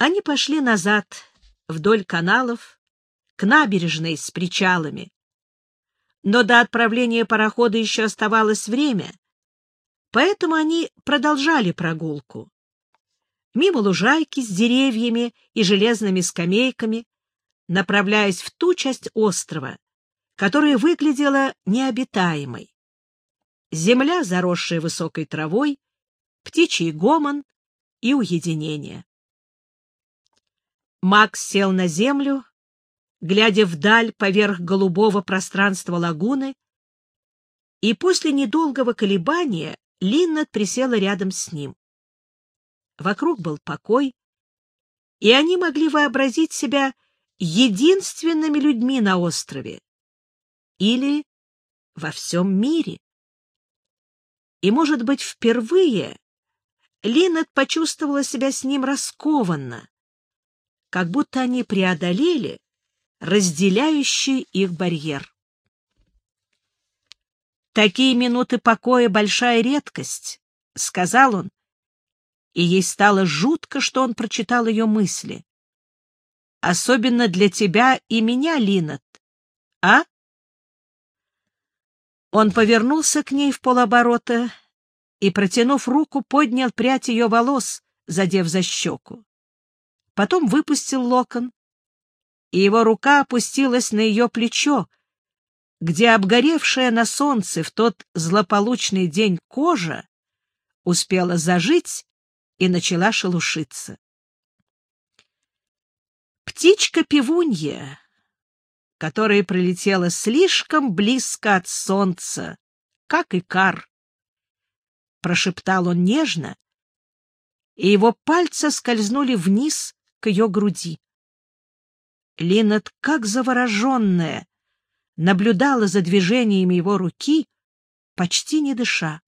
Они пошли назад, вдоль каналов, к набережной с причалами. Но до отправления парохода еще оставалось время, поэтому они продолжали прогулку. Мимо лужайки с деревьями и железными скамейками, направляясь в ту часть острова, которая выглядела необитаемой. Земля, заросшая высокой травой, птичий гомон и уединение. Макс сел на землю, глядя вдаль поверх голубого пространства лагуны, и после недолгого колебания Линнет присела рядом с ним. Вокруг был покой, и они могли вообразить себя единственными людьми на острове или во всем мире. И, может быть, впервые Линнет почувствовала себя с ним раскованно, как будто они преодолели разделяющий их барьер. «Такие минуты покоя — большая редкость», — сказал он, и ей стало жутко, что он прочитал ее мысли. «Особенно для тебя и меня, Линнет, а?» Он повернулся к ней в полоборота и, протянув руку, поднял прядь ее волос, задев за щеку потом выпустил локон, и его рука опустилась на ее плечо, где обгоревшая на солнце в тот злополучный день кожа успела зажить и начала шелушиться. Птичка-пивунья, которая пролетела слишком близко от солнца, как и кар, прошептал он нежно, и его пальцы скользнули вниз к ее груди. Линет, как завороженная, наблюдала за движениями его руки, почти не дыша.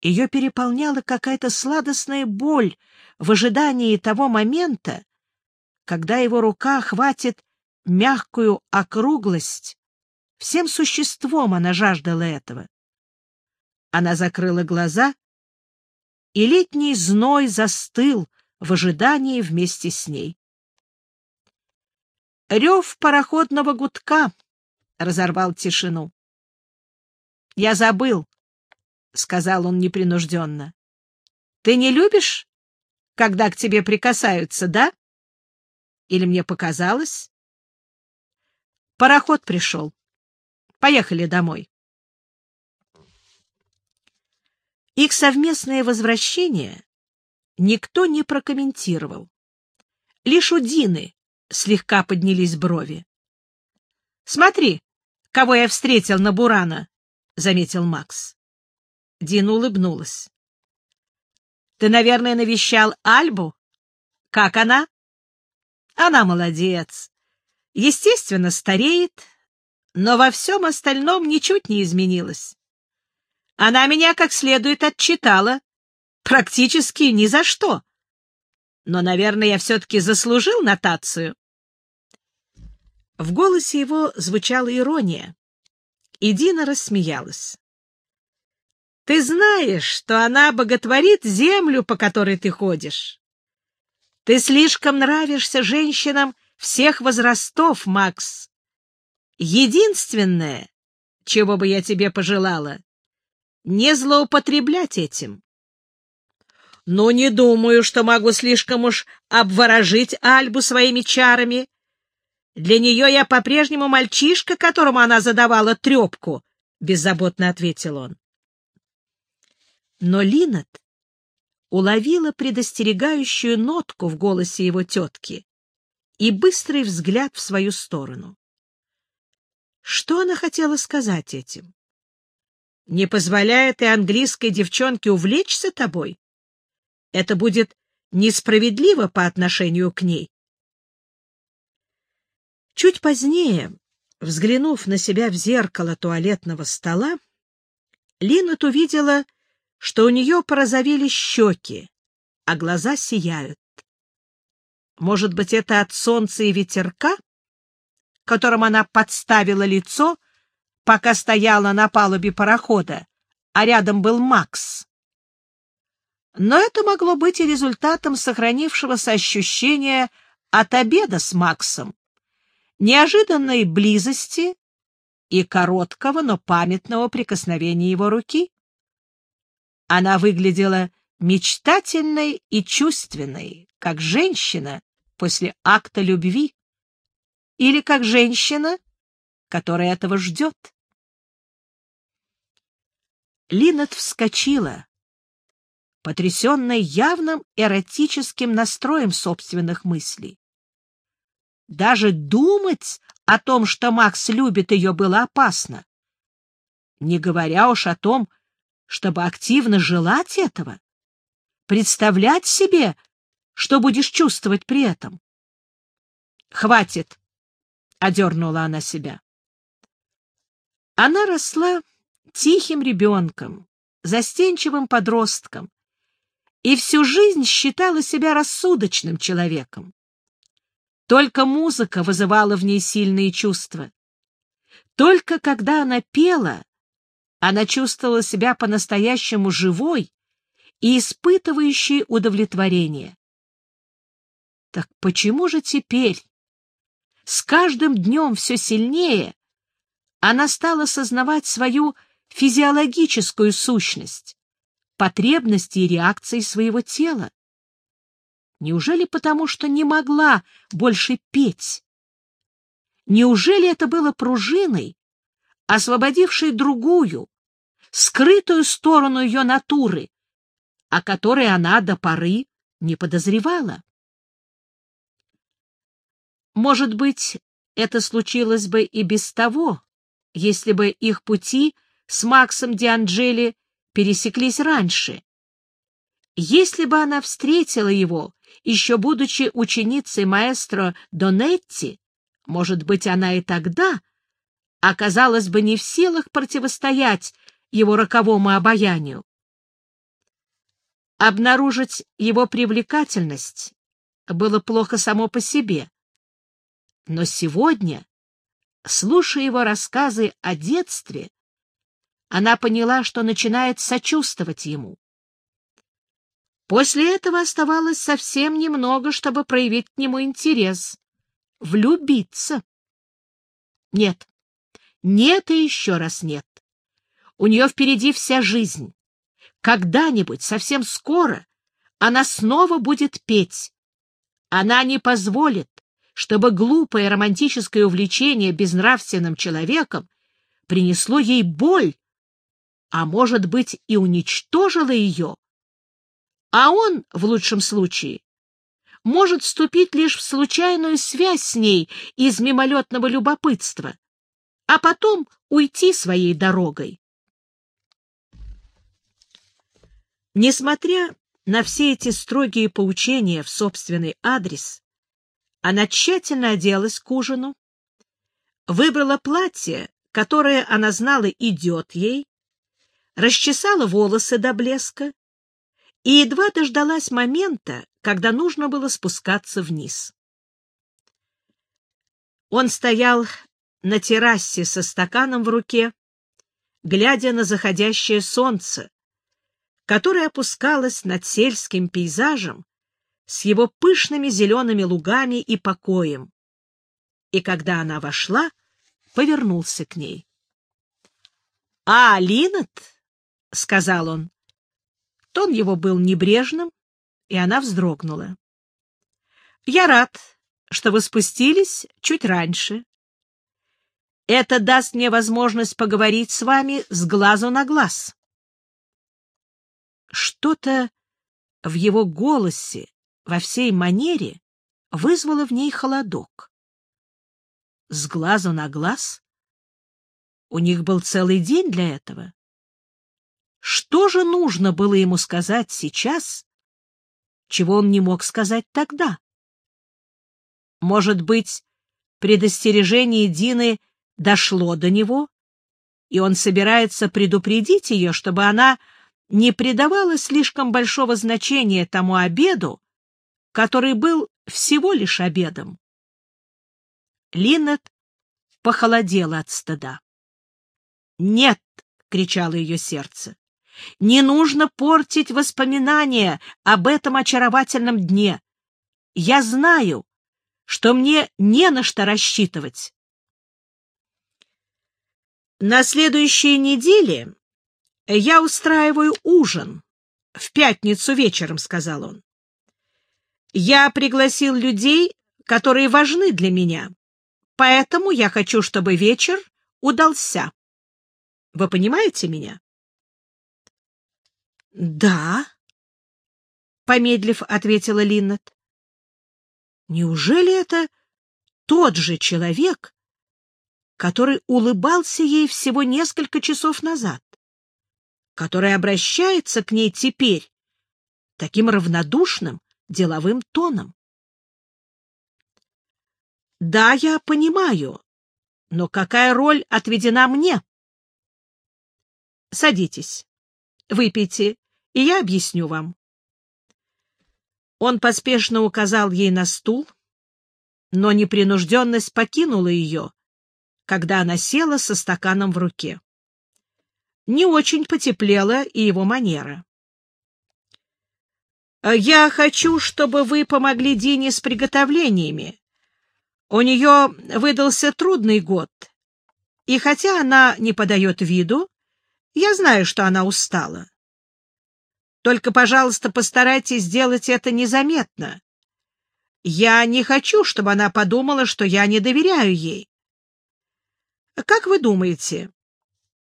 Ее переполняла какая-то сладостная боль в ожидании того момента, когда его рука хватит мягкую округлость. Всем существом она жаждала этого. Она закрыла глаза, и летний зной застыл в ожидании вместе с ней. Рев пароходного гудка разорвал тишину. — Я забыл, — сказал он непринужденно. — Ты не любишь, когда к тебе прикасаются, да? Или мне показалось? Пароход пришел. Поехали домой. Их совместное возвращение никто не прокомментировал. Лишь у Дины слегка поднялись брови. — Смотри, кого я встретил на Бурана, — заметил Макс. Дина улыбнулась. — Ты, наверное, навещал Альбу? Как она? — Она молодец. Естественно, стареет, но во всем остальном ничуть не изменилась. Она меня как следует отчитала, Практически ни за что. Но, наверное, я все-таки заслужил нотацию. В голосе его звучала ирония, и Дина рассмеялась. Ты знаешь, что она боготворит землю, по которой ты ходишь. Ты слишком нравишься женщинам всех возрастов, Макс. Единственное, чего бы я тебе пожелала, не злоупотреблять этим. Но не думаю, что могу слишком уж обворожить Альбу своими чарами. Для нее я по-прежнему мальчишка, которому она задавала трепку, — беззаботно ответил он. Но Линет уловила предостерегающую нотку в голосе его тетки и быстрый взгляд в свою сторону. Что она хотела сказать этим? Не позволяет и английской девчонке увлечься тобой? Это будет несправедливо по отношению к ней. Чуть позднее, взглянув на себя в зеркало туалетного стола, Линнет увидела, что у нее порозовели щеки, а глаза сияют. Может быть, это от солнца и ветерка, которым она подставила лицо, пока стояла на палубе парохода, а рядом был Макс. Но это могло быть и результатом сохранившегося ощущения от обеда с Максом, неожиданной близости и короткого, но памятного прикосновения его руки. Она выглядела мечтательной и чувственной, как женщина после акта любви, или как женщина, которая этого ждет. Линет вскочила, потрясенная явным эротическим настроем собственных мыслей. Даже думать о том, что Макс любит ее, было опасно. Не говоря уж о том, чтобы активно желать этого, представлять себе, что будешь чувствовать при этом. «Хватит!» — одернула она себя. Она росла тихим ребенком, застенчивым подростком, и всю жизнь считала себя рассудочным человеком. Только музыка вызывала в ней сильные чувства. Только когда она пела, она чувствовала себя по-настоящему живой и испытывающей удовлетворение. Так почему же теперь, с каждым днем все сильнее, она стала сознавать свою физиологическую сущность, потребности и реакции своего тела? Неужели потому, что не могла больше петь? Неужели это было пружиной, освободившей другую, скрытую сторону ее натуры, о которой она до поры не подозревала? Может быть, это случилось бы и без того, если бы их пути с Максом Дианджели пересеклись раньше. Если бы она встретила его еще будучи ученицей маэстро Донетти, может быть, она и тогда оказалась бы не в силах противостоять его роковому обаянию. Обнаружить его привлекательность было плохо само по себе. Но сегодня, слушая его рассказы о детстве, она поняла, что начинает сочувствовать ему. После этого оставалось совсем немного, чтобы проявить к нему интерес. Влюбиться. Нет. Нет и еще раз нет. У нее впереди вся жизнь. Когда-нибудь, совсем скоро, она снова будет петь. Она не позволит, чтобы глупое романтическое увлечение безнравственным человеком принесло ей боль, а, может быть, и уничтожило ее а он, в лучшем случае, может вступить лишь в случайную связь с ней из мимолетного любопытства, а потом уйти своей дорогой. Несмотря на все эти строгие поучения в собственный адрес, она тщательно оделась к ужину, выбрала платье, которое она знала идет ей, расчесала волосы до блеска и едва дождалась момента, когда нужно было спускаться вниз. Он стоял на террасе со стаканом в руке, глядя на заходящее солнце, которое опускалось над сельским пейзажем с его пышными зелеными лугами и покоем. И когда она вошла, повернулся к ней. — А, Линет, — сказал он, Тон его был небрежным, и она вздрогнула. — Я рад, что вы спустились чуть раньше. Это даст мне возможность поговорить с вами с глазу на глаз. Что-то в его голосе, во всей манере вызвало в ней холодок. С глазу на глаз? У них был целый день для этого. Что же нужно было ему сказать сейчас, чего он не мог сказать тогда? Может быть, предостережение Дины дошло до него, и он собирается предупредить ее, чтобы она не придавала слишком большого значения тому обеду, который был всего лишь обедом. Линнет похолодела от стыда. «Нет!» — кричало ее сердце. Не нужно портить воспоминания об этом очаровательном дне. Я знаю, что мне не на что рассчитывать. На следующей неделе я устраиваю ужин. В пятницу вечером, — сказал он. Я пригласил людей, которые важны для меня, поэтому я хочу, чтобы вечер удался. Вы понимаете меня? — Да, — помедлив ответила Линнет. — Неужели это тот же человек, который улыбался ей всего несколько часов назад, который обращается к ней теперь таким равнодушным деловым тоном? — Да, я понимаю, но какая роль отведена мне? — Садитесь, выпейте, и я объясню вам. Он поспешно указал ей на стул, но непринужденность покинула ее, когда она села со стаканом в руке. Не очень потеплела и его манера. «Я хочу, чтобы вы помогли Дине с приготовлениями. У нее выдался трудный год, и хотя она не подает виду, я знаю, что она устала. Только, пожалуйста, постарайтесь сделать это незаметно. Я не хочу, чтобы она подумала, что я не доверяю ей. Как вы думаете,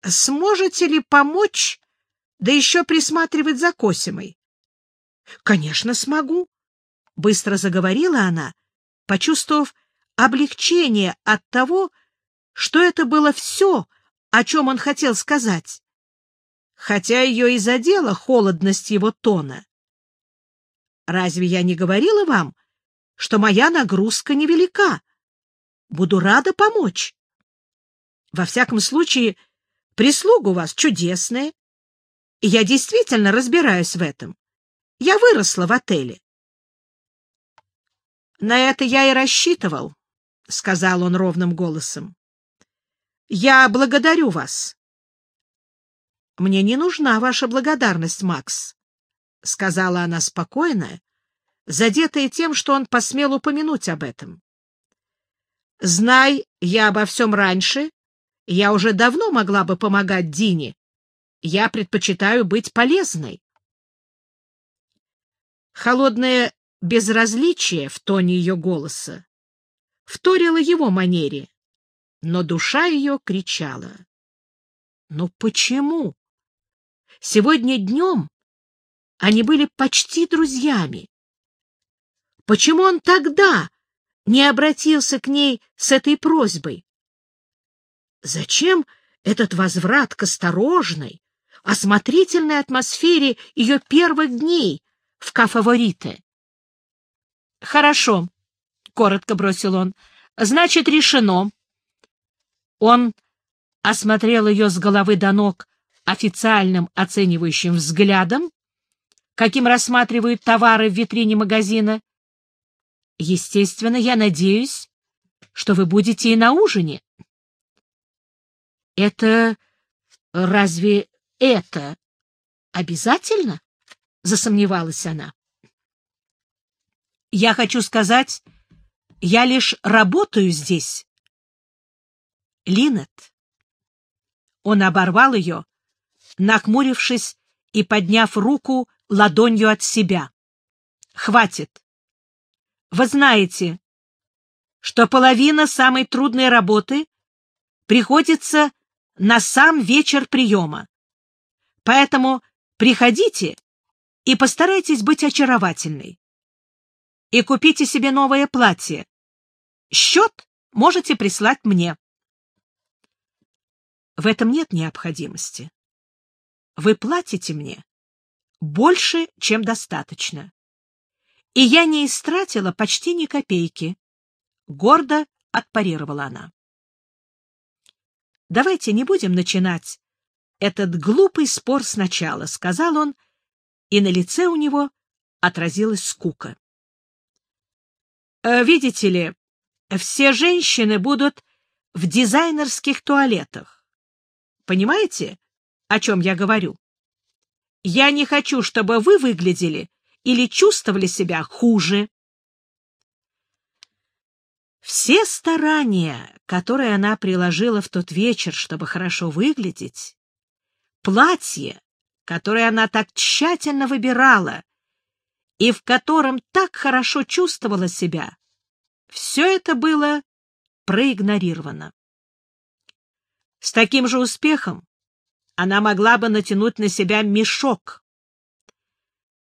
сможете ли помочь, да еще присматривать за Косимой? — Конечно, смогу, — быстро заговорила она, почувствовав облегчение от того, что это было все, о чем он хотел сказать хотя ее и задела холодность его тона. Разве я не говорила вам, что моя нагрузка невелика? Буду рада помочь. Во всяком случае, прислуга у вас чудесная, и я действительно разбираюсь в этом. Я выросла в отеле. — На это я и рассчитывал, — сказал он ровным голосом. — Я благодарю вас. Мне не нужна ваша благодарность, Макс, — сказала она спокойно, задетая тем, что он посмел упомянуть об этом. Знай я обо всем раньше, я уже давно могла бы помогать Дине. Я предпочитаю быть полезной. Холодное безразличие в тоне ее голоса вторило его манере, но душа ее кричала. «Ну почему? Сегодня днем они были почти друзьями. Почему он тогда не обратился к ней с этой просьбой? Зачем этот возврат к осторожной, осмотрительной атмосфере ее первых дней в кафаворите? — Хорошо, — коротко бросил он, — значит, решено. Он осмотрел ее с головы до ног официальным оценивающим взглядом, каким рассматривают товары в витрине магазина. Естественно, я надеюсь, что вы будете и на ужине. Это разве это обязательно? Засомневалась она. Я хочу сказать, я лишь работаю здесь. Линет. Он оборвал ее, нахмурившись и подняв руку ладонью от себя. «Хватит! Вы знаете, что половина самой трудной работы приходится на сам вечер приема. Поэтому приходите и постарайтесь быть очаровательной. И купите себе новое платье. Счет можете прислать мне. В этом нет необходимости. Вы платите мне больше, чем достаточно. И я не истратила почти ни копейки. Гордо отпарировала она. Давайте не будем начинать этот глупый спор сначала, сказал он, и на лице у него отразилась скука. «Э, видите ли, все женщины будут в дизайнерских туалетах. Понимаете, о чем я говорю? Я не хочу, чтобы вы выглядели или чувствовали себя хуже. Все старания, которые она приложила в тот вечер, чтобы хорошо выглядеть, платье, которое она так тщательно выбирала и в котором так хорошо чувствовала себя, все это было проигнорировано. С таким же успехом она могла бы натянуть на себя мешок.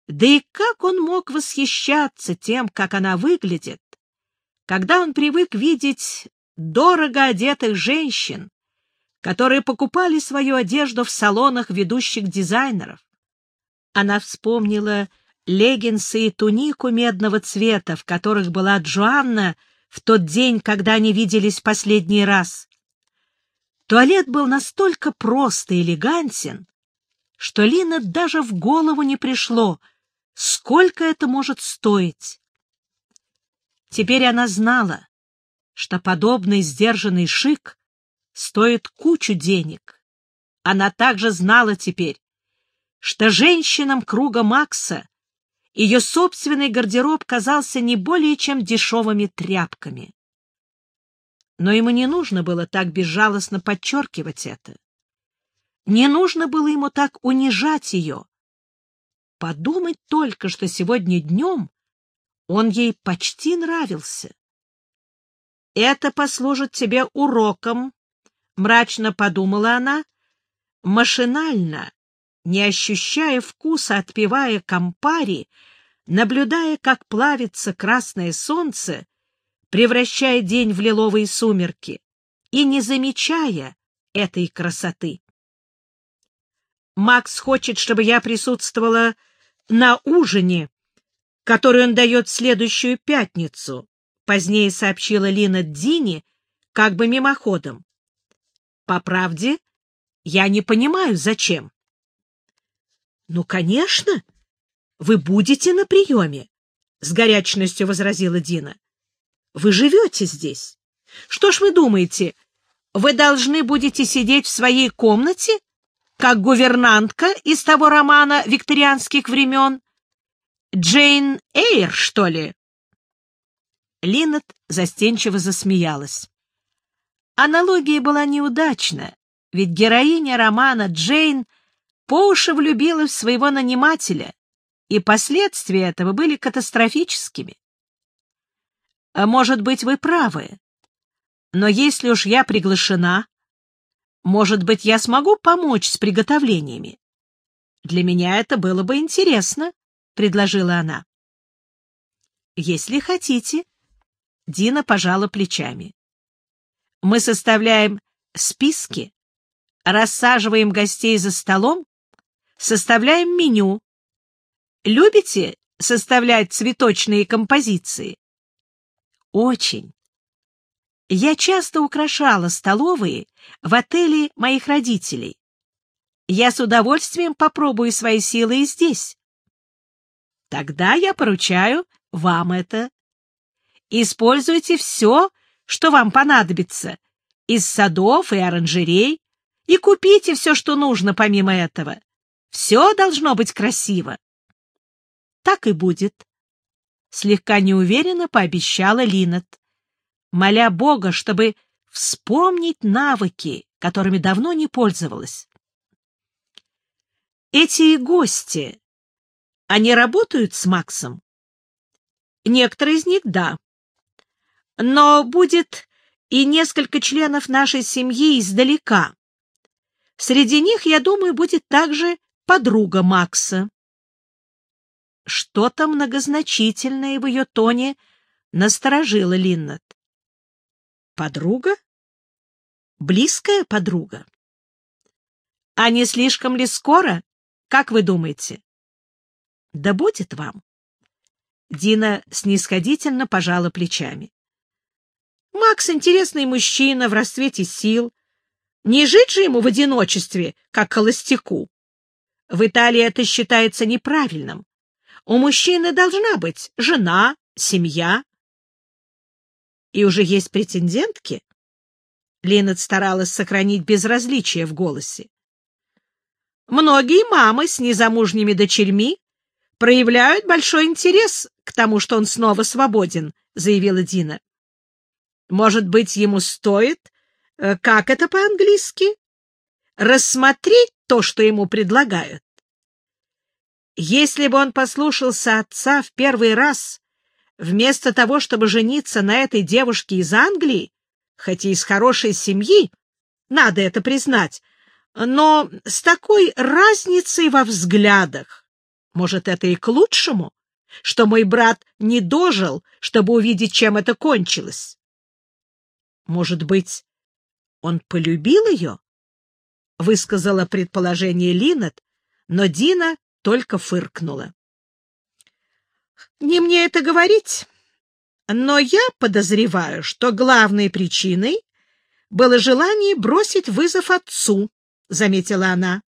Да и как он мог восхищаться тем, как она выглядит, когда он привык видеть дорого одетых женщин, которые покупали свою одежду в салонах ведущих дизайнеров. Она вспомнила леггинсы и тунику медного цвета, в которых была Джоанна в тот день, когда они виделись последний раз. Туалет был настолько прост и элегантен, что Лина даже в голову не пришло, сколько это может стоить. Теперь она знала, что подобный сдержанный шик стоит кучу денег. Она также знала теперь, что женщинам круга Макса ее собственный гардероб казался не более чем дешевыми тряпками. Но ему не нужно было так безжалостно подчеркивать это. Не нужно было ему так унижать ее. Подумать только, что сегодня днем он ей почти нравился. «Это послужит тебе уроком», — мрачно подумала она, машинально, не ощущая вкуса, отпивая кампари, наблюдая, как плавится красное солнце, превращая день в лиловые сумерки, и не замечая этой красоты. Макс хочет, чтобы я присутствовала на ужине, который он дает в следующую пятницу, позднее сообщила Лина Дини, как бы мимоходом. По правде, я не понимаю, зачем. Ну, конечно, вы будете на приеме, — с горячностью возразила Дина. Вы живете здесь. Что ж вы думаете, вы должны будете сидеть в своей комнате, как гувернантка из того романа викторианских времен, Джейн Эйр, что ли?» Линнет застенчиво засмеялась. Аналогия была неудачна, ведь героиня романа Джейн по уши влюбилась в своего нанимателя, и последствия этого были катастрофическими. А может быть, вы правы, но если уж я приглашена, может быть, я смогу помочь с приготовлениями. Для меня это было бы интересно предложила она. Если хотите, Дина пожала плечами. Мы составляем списки, рассаживаем гостей за столом, составляем меню. Любите составлять цветочные композиции? Очень. Я часто украшала столовые в отеле моих родителей. Я с удовольствием попробую свои силы и здесь. Тогда я поручаю вам это. Используйте все, что вам понадобится, из садов и оранжерей, и купите все, что нужно помимо этого. Все должно быть красиво. Так и будет. Слегка неуверенно пообещала Линет, моля Бога, чтобы вспомнить навыки, которыми давно не пользовалась. Эти гости они работают с Максом? Некоторые из них — да. Но будет и несколько членов нашей семьи издалека. Среди них, я думаю, будет также подруга Макса. Что-то многозначительное в ее тоне насторожило Линнет. Подруга? Близкая подруга? А не слишком ли скоро, как вы думаете? Да будет вам. Дина снисходительно пожала плечами. Макс — интересный мужчина в расцвете сил. Не жить же ему в одиночестве, как холостяку. В Италии это считается неправильным. У мужчины должна быть жена, семья. И уже есть претендентки? Линет старалась сохранить безразличие в голосе. Многие мамы с незамужними дочерьми проявляют большой интерес к тому, что он снова свободен, — заявила Дина. Может быть, ему стоит, э, как это по-английски, рассмотреть то, что ему предлагают? Если бы он послушался отца в первый раз, вместо того, чтобы жениться на этой девушке из Англии, хоть и из хорошей семьи, надо это признать, но с такой разницей во взглядах, может, это и к лучшему, что мой брат не дожил, чтобы увидеть, чем это кончилось. Может быть, он полюбил ее? — высказала предположение Линет, но Дина только фыркнула. — Не мне это говорить, но я подозреваю, что главной причиной было желание бросить вызов отцу, — заметила она.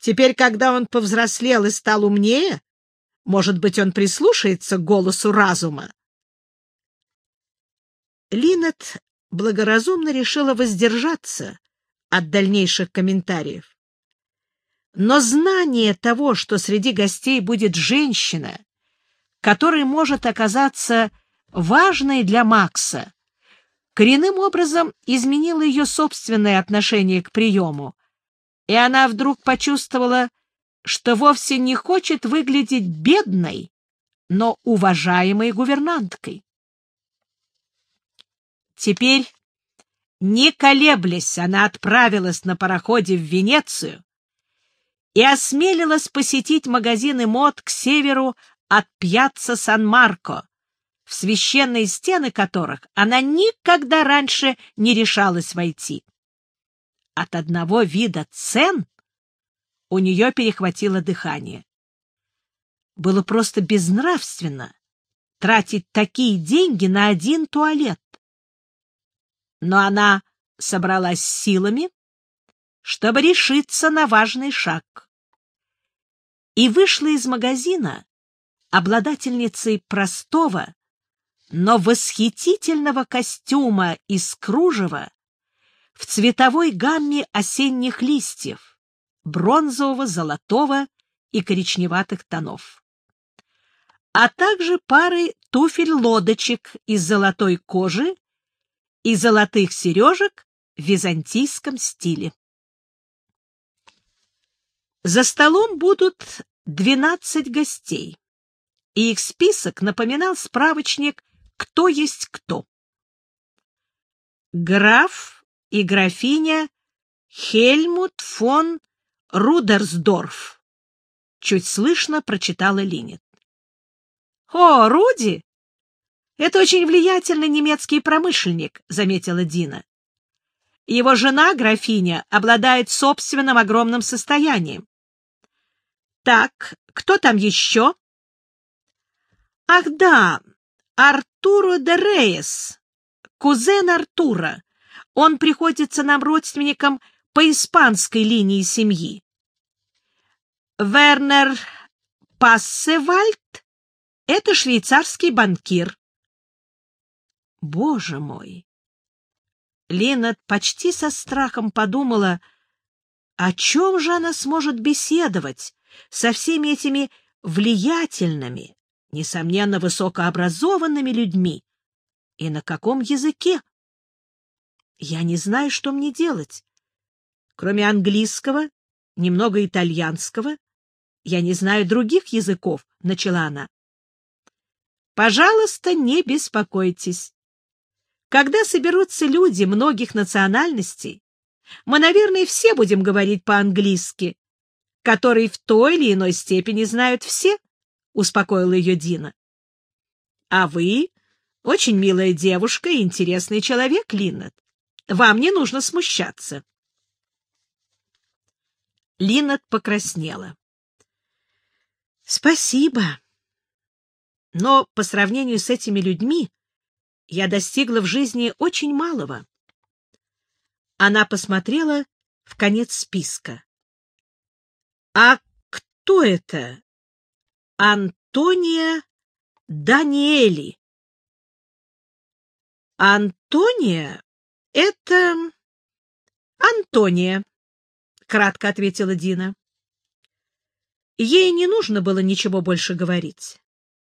Теперь, когда он повзрослел и стал умнее, может быть, он прислушается к голосу разума. Линет благоразумно решила воздержаться от дальнейших комментариев. Но знание того, что среди гостей будет женщина, которая может оказаться важной для Макса, коренным образом изменило ее собственное отношение к приему, и она вдруг почувствовала, что вовсе не хочет выглядеть бедной, но уважаемой гувернанткой. Теперь, не колеблясь, она отправилась на пароходе в Венецию и осмелилась посетить магазины мод к северу от Пьяцца Сан-Марко, в священные стены которых она никогда раньше не решалась войти. От одного вида цен у нее перехватило дыхание. Было просто безнравственно тратить такие деньги на один туалет. Но она собралась силами, чтобы решиться на важный шаг. И вышла из магазина обладательницей простого, но восхитительного костюма из кружева в цветовой гамме осенних листьев, бронзового, золотого и коричневатых тонов, а также пары туфель-лодочек из золотой кожи и золотых сережек в византийском стиле. За столом будут двенадцать гостей, и их список напоминал справочник «Кто есть кто». Граф и графиня Хельмут фон Рудерсдорф. Чуть слышно прочитала Линет. «О, Руди! Это очень влиятельный немецкий промышленник», — заметила Дина. Его жена, графиня, обладает собственным огромным состоянием. Так, кто там еще? Ах да, Артуро де Рейес, кузен Артура. Он приходится нам родственником по испанской линии семьи. Вернер Пассевальд — это швейцарский банкир. Боже мой! Лина почти со страхом подумала, о чем же она сможет беседовать со всеми этими влиятельными, несомненно, высокообразованными людьми, и на каком языке. Я не знаю, что мне делать. Кроме английского, немного итальянского, я не знаю других языков, — начала она. Пожалуйста, не беспокойтесь. Когда соберутся люди многих национальностей, мы, наверное, все будем говорить по-английски, который в той или иной степени знают все, — успокоила ее Дина. — А вы очень милая девушка и интересный человек, Линнет. Вам не нужно смущаться. Линнет покраснела. — Спасибо. Но по сравнению с этими людьми я достигла в жизни очень малого. Она посмотрела в конец списка. — А кто это? — Антония Даниэли. — Антония — это... — Антония, — кратко ответила Дина. Ей не нужно было ничего больше говорить.